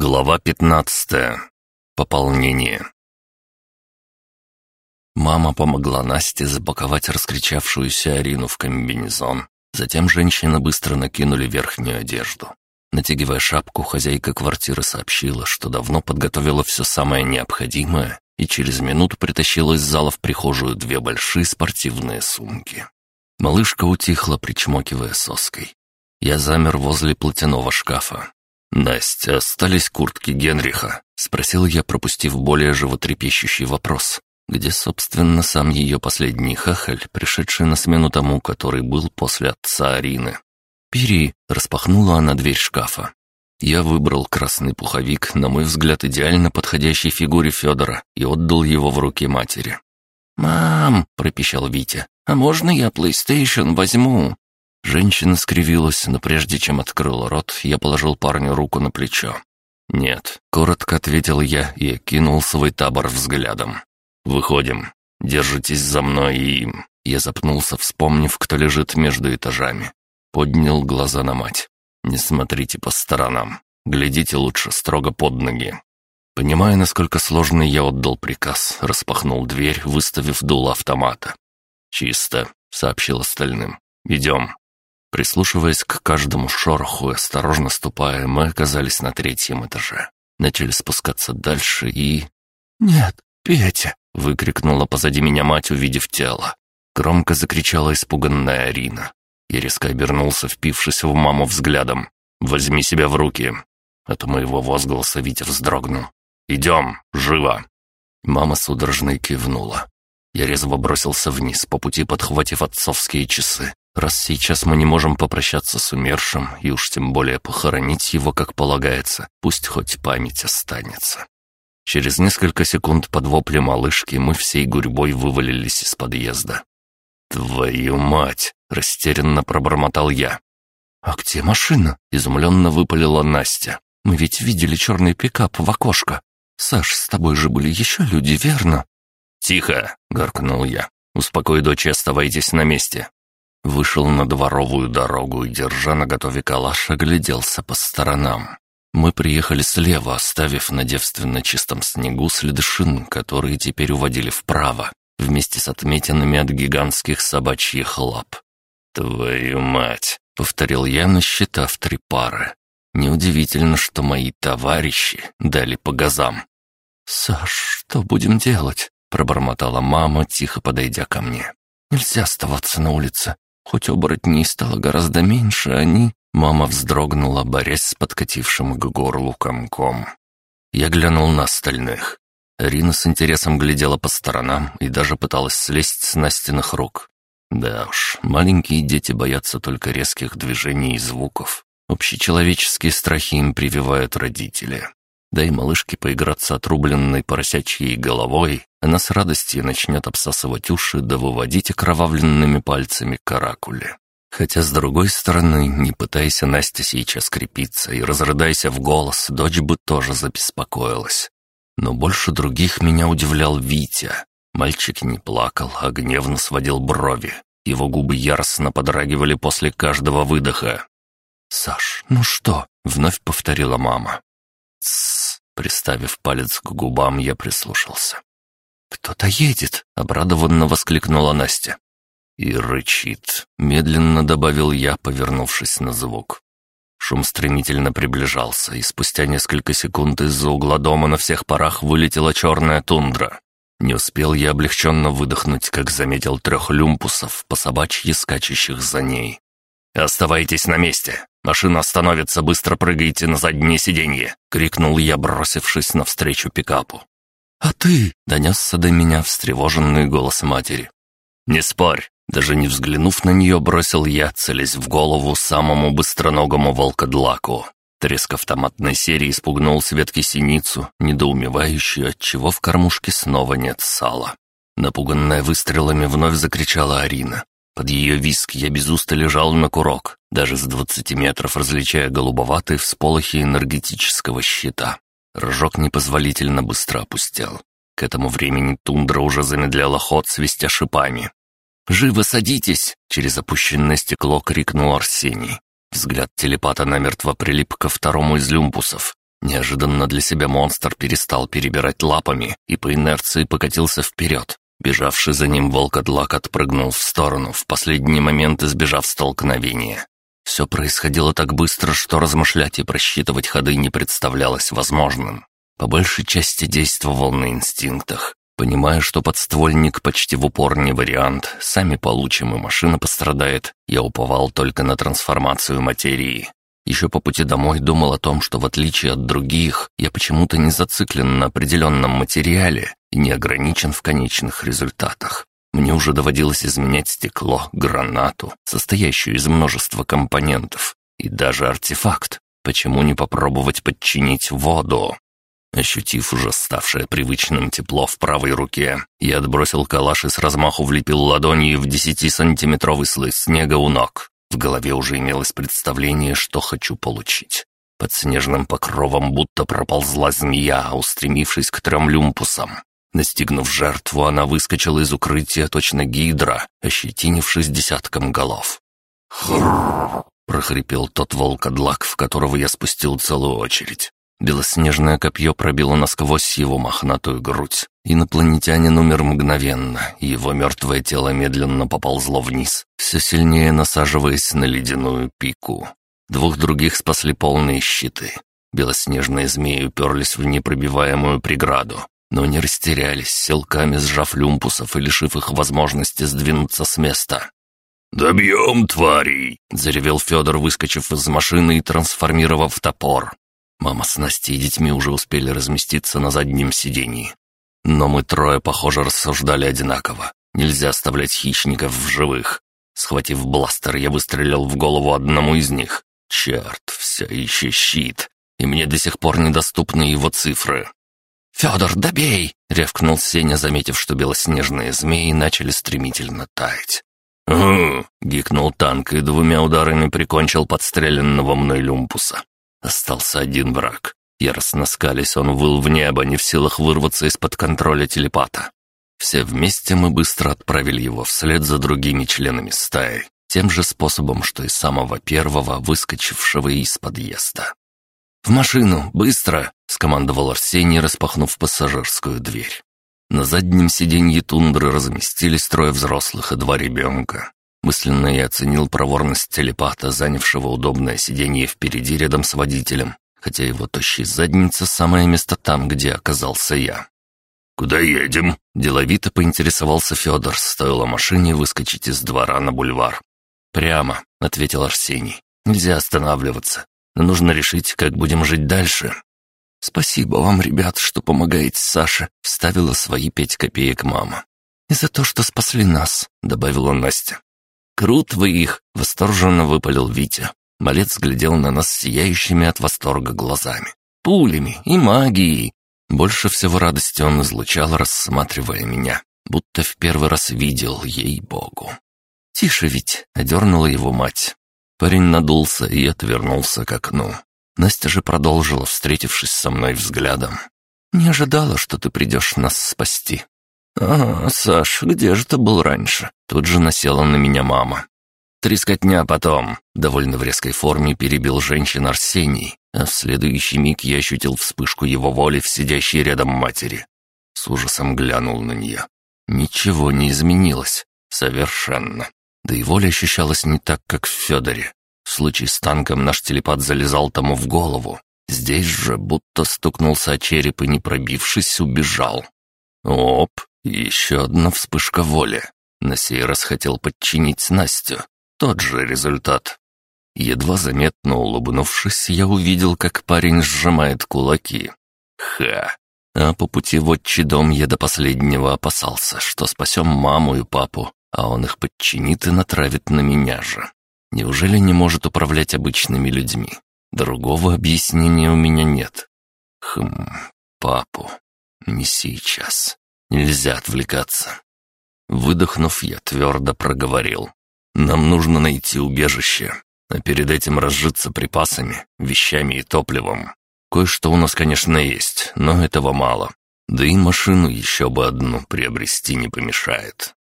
Глава 15. Пополнение. Мама помогла Насте запаковать раскричавшуюся Арину в комбинезон. Затем женщины быстро накинули верхнюю одежду. Натягивая шапку, хозяйка квартиры сообщила, что давно подготовила все самое необходимое и через минуту притащила из зала в прихожую две большие спортивные сумки. Малышка утихла, причмокивая соской. Я замер возле платяного шкафа, «Настя, остались куртки Генриха?» — спросил я, пропустив более животрепещущий вопрос. Где, собственно, сам ее последний хахаль, пришедший на смену тому, который был после отца Арины? «Бери!» — распахнула она дверь шкафа. Я выбрал красный пуховик, на мой взгляд, идеально подходящей фигуре Федора, и отдал его в руки матери. «Мам!» — пропищал Витя. «А можно я PlayStation возьму?» Женщина скривилась, но прежде чем открыл рот, я положил парню руку на плечо. «Нет», — коротко ответил я и окинул свой табор взглядом. «Выходим. Держитесь за мной и...» Я запнулся, вспомнив, кто лежит между этажами. Поднял глаза на мать. «Не смотрите по сторонам. Глядите лучше строго под ноги». Понимая, насколько сложный, я отдал приказ, распахнул дверь, выставив дуло автомата. «Чисто», — сообщил остальным. «Идем». Прислушиваясь к каждому шороху и осторожно ступая, мы оказались на третьем этаже. Начали спускаться дальше и... «Нет, Петя!» — выкрикнула позади меня мать, увидев тело. Громко закричала испуганная Арина. Я резко обернулся, впившись в маму взглядом. «Возьми себя в руки!» От моего возгласа Витя вздрогнул. «Идем! Живо!» Мама судорожно кивнула. Я резво бросился вниз, по пути подхватив отцовские часы. Раз сейчас мы не можем попрощаться с умершим, и уж тем более похоронить его, как полагается, пусть хоть память останется. Через несколько секунд под вопли малышки мы всей гурьбой вывалились из подъезда. «Твою мать!» — растерянно пробормотал я. «А где машина?» — изумленно выпалила Настя. «Мы ведь видели черный пикап в окошко. Саш, с тобой же были еще люди, верно?» «Тихо!» — гаркнул я. «Успокой дочь и оставайтесь на месте. Вышел на дворовую дорогу и, держа на готове калаш, огляделся по сторонам. Мы приехали слева, оставив на девственно чистом снегу следы шин, которые теперь уводили вправо, вместе с отметинами от гигантских собачьих лап. «Твою мать!» — повторил я, насчитав три пары. Неудивительно, что мои товарищи дали по газам. «Саш, что будем делать?» — пробормотала мама, тихо подойдя ко мне. «Нельзя оставаться на улице. Хоть оборотней стало гораздо меньше, они... Мама вздрогнула, борясь с подкатившим к горлу комком. Я глянул на остальных. Рина с интересом глядела по сторонам и даже пыталась слезть с Настиных рук. Да уж, маленькие дети боятся только резких движений и звуков. Общечеловеческие страхи им прививают родители. Дай малышке поиграться отрубленной поросячьей головой, она с радостью начнет обсасывать уши да выводить окровавленными пальцами каракули. Хотя, с другой стороны, не пытайся Настя сейчас крепиться и разрыдайся в голос, дочь бы тоже забеспокоилась. Но больше других меня удивлял Витя. Мальчик не плакал, а гневно сводил брови. Его губы яростно подрагивали после каждого выдоха. «Саш, ну что?» — вновь повторила мама. «Тссс!» — приставив палец к губам, я прислушался. «Кто-то едет!» — обрадованно воскликнула Настя. «И рычит», — медленно добавил я, повернувшись на звук. Шум стремительно приближался, и спустя несколько секунд из-за угла дома на всех парах вылетела черная тундра. Не успел я облегченно выдохнуть, как заметил трех люмпусов, по собачьи скачущих за ней. «Оставайтесь на месте! Машина остановится, быстро прыгайте на заднее сиденье!» — крикнул я, бросившись навстречу пикапу. «А ты?» — донесся до меня встревоженный голос матери. «Не спорь!» Даже не взглянув на нее, бросил я, целясь в голову самому быстроногому волкодлаку. Треск автоматной серии испугнул Светки синицу, недоумевающую, отчего в кормушке снова нет сала. Напуганная выстрелами вновь закричала Арина. Под ее виск я без уста лежал на курок, даже с двадцати метров различая голубоватые всполохи энергетического щита. Рожок непозволительно быстро опустел. К этому времени тундра уже замедляла ход, свистя шипами. «Живо садитесь!» — через опущенное стекло крикнул Арсений. Взгляд телепата намертво прилип ко второму из люмпусов. Неожиданно для себя монстр перестал перебирать лапами и по инерции покатился вперед. Бежавший за ним волкодлак отпрыгнул в сторону, в последний момент избежав столкновения. Все происходило так быстро, что размышлять и просчитывать ходы не представлялось возможным. По большей части действовал на инстинктах. Понимая, что подствольник почти в упор не вариант, сами получим и машина пострадает, я уповал только на трансформацию материи. Еще по пути домой думал о том, что в отличие от других, я почему-то не зациклен на определенном материале и не ограничен в конечных результатах. Мне уже доводилось изменять стекло, гранату, состоящую из множества компонентов, и даже артефакт. Почему не попробовать подчинить воду? Ощутив уже ставшее привычным тепло в правой руке, я отбросил калаш и с размаху влепил ладонью в десятисантиметровый слой снега у ног. В голове уже имелось представление, что хочу получить. Под снежным покровом будто проползла змея, устремившись к трем люмпусам. Настигнув жертву, она выскочила из укрытия точно гидра, ощетинившись десятком голов. «Хрррр!» — прохрипел тот волкодлак, в которого я спустил целую очередь. Белоснежное копье пробило насквозь его мохнатую грудь. Инопланетянин умер мгновенно, и его мертвое тело медленно поползло вниз, все сильнее насаживаясь на ледяную пику. Двух других спасли полные щиты. Белоснежные змеи уперлись в непробиваемую преграду, но не растерялись, силками сжав люмпусов и лишив их возможности сдвинуться с места. «Добьем тварей!» — заревел Федор, выскочив из машины и трансформировав топор. Мама с Настей и детьми уже успели разместиться на заднем сидении. Но мы трое, похоже, рассуждали одинаково. Нельзя оставлять хищников в живых. Схватив бластер, я выстрелил в голову одному из них. Черт, все еще щит. И мне до сих пор недоступны его цифры. «Федор, добей!» — рявкнул Сеня, заметив, что белоснежные змеи начали стремительно таять. «Угу!» — гикнул танк и двумя ударами прикончил подстреленного мной люмпуса. Остался один враг. Яростно скались, он выл в небо, не в силах вырваться из-под контроля телепата. Все вместе мы быстро отправили его вслед за другими членами стаи, тем же способом, что и самого первого, выскочившего из подъезда. «В машину! Быстро!» — скомандовал Арсений, распахнув пассажирскую дверь. На заднем сиденье тундры разместились трое взрослых и два ребенка. Мысленно я оценил проворность телепата, занявшего удобное сиденье впереди рядом с водителем, хотя его тощая задница — самое место там, где оказался я. «Куда едем?» — деловито поинтересовался Федор, стоило машине выскочить из двора на бульвар. «Прямо», — ответил Арсений. «Нельзя останавливаться, но нужно решить, как будем жить дальше». «Спасибо вам, ребят, что помогаете Саше», — вставила свои пять копеек мама. «И за то, что спасли нас», — добавила Настя. «Крут вы их!» — восторженно выпалил Витя. Малец глядел на нас сияющими от восторга глазами. «Пулями и магией!» Больше всего радости он излучал, рассматривая меня, будто в первый раз видел ей-богу. «Тише ведь!» — одернула его мать. Парень надулся и отвернулся к окну. Настя же продолжила, встретившись со мной взглядом. «Не ожидала, что ты придешь нас спасти. «А, Саш, где же ты был раньше?» Тут же насела на меня мама. «Трескотня потом», — довольно в резкой форме перебил женщин Арсений, а в следующий миг я ощутил вспышку его воли в сидящей рядом матери. С ужасом глянул на нее. Ничего не изменилось. Совершенно. Да и воля ощущалась не так, как в Федоре. В случае с танком наш телепат залезал тому в голову. Здесь же будто стукнулся о череп и, не пробившись, убежал. Оп, еще одна вспышка воли. На сей раз хотел подчинить Настю. Тот же результат. Едва заметно улыбнувшись, я увидел, как парень сжимает кулаки. Ха! А по пути в отчий дом я до последнего опасался, что спасем маму и папу, а он их подчинит и натравит на меня же. Неужели не может управлять обычными людьми? Другого объяснения у меня нет. Хм, папу. Не сейчас. Нельзя отвлекаться. Выдохнув, я твердо проговорил. Нам нужно найти убежище, а перед этим разжиться припасами, вещами и топливом. Кое-что у нас, конечно, есть, но этого мало. Да и машину еще бы одну приобрести не помешает.